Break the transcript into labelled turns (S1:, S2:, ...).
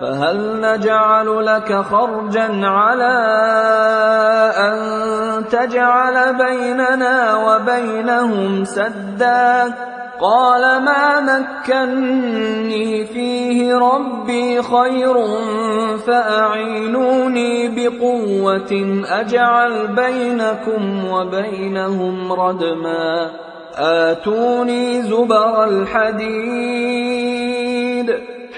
S1: فهل نجعل لك خرجا على أن تجعل بيننا وبينهم سدا؟ قال ما مكني فيه ربي خير فأعينوني بقوة أجعل بينكم وبينهم ردما. آتوني زبر الحديد.